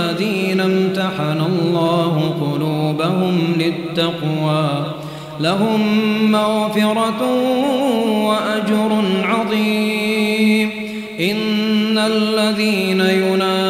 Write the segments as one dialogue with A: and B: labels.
A: الذين امتحن الله قلوبهم للتقوى. لهم مغفرة وأجر عظيم. إن الذين ينادونك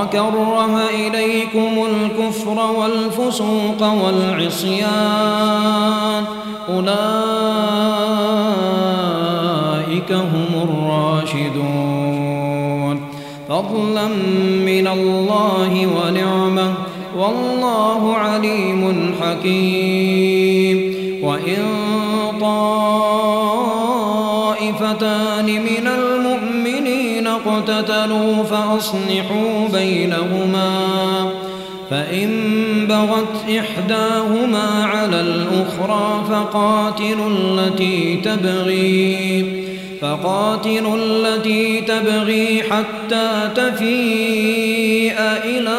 A: وكره إليكم الكفر والفسوق والعصيان أولئك هم الراشدون. فضلا من الله ونعمة والله عليم حكيم. وإن طائفتان من المؤمنين اقتتلوا فأصلحوا بينهما فإن بغت إحداهما على الأخرى فقاتلوا التي تبغي فقاتلوا التي تبغي حتى تفيء إلى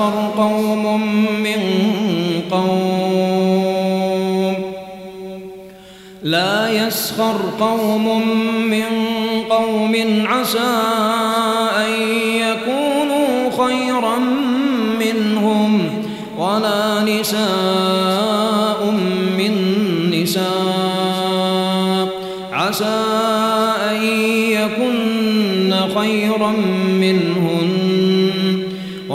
A: يسخر قوم من قوم لا يسخر قوم من قوم عسى أن يكونوا خيرا منهم ولا نساء من نساء عسى أن يكن خيرا منهن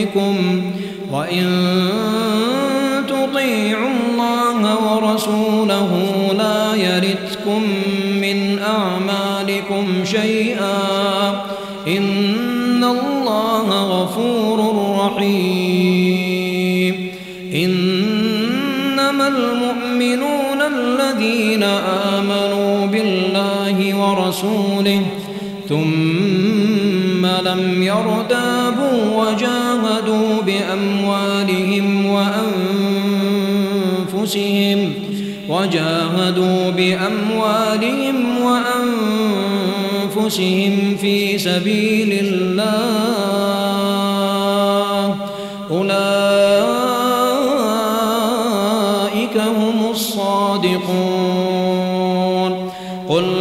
A: قلوبكم وإن تطيعوا الله ورسوله لا يردكم من أعمالكم شيئا إن الله غفور رحيم إنما المؤمنون الذين آمنوا بالله ورسوله ثم لم يرتابوا وجاهدوا بأموالهم وأنفسهم وجاهدوا بأموالهم وأنفسهم في سبيل الله أولئك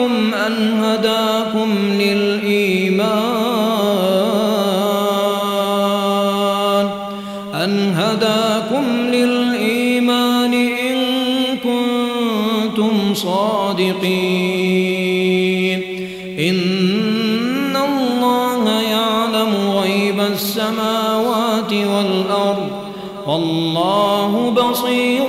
A: عليكم أن هداكم للإيمان أن هداكم للإيمان إن كنتم صادقين. إن الله يعلم غيب السماوات والأرض والله بصير